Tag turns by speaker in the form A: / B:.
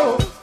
A: Oh.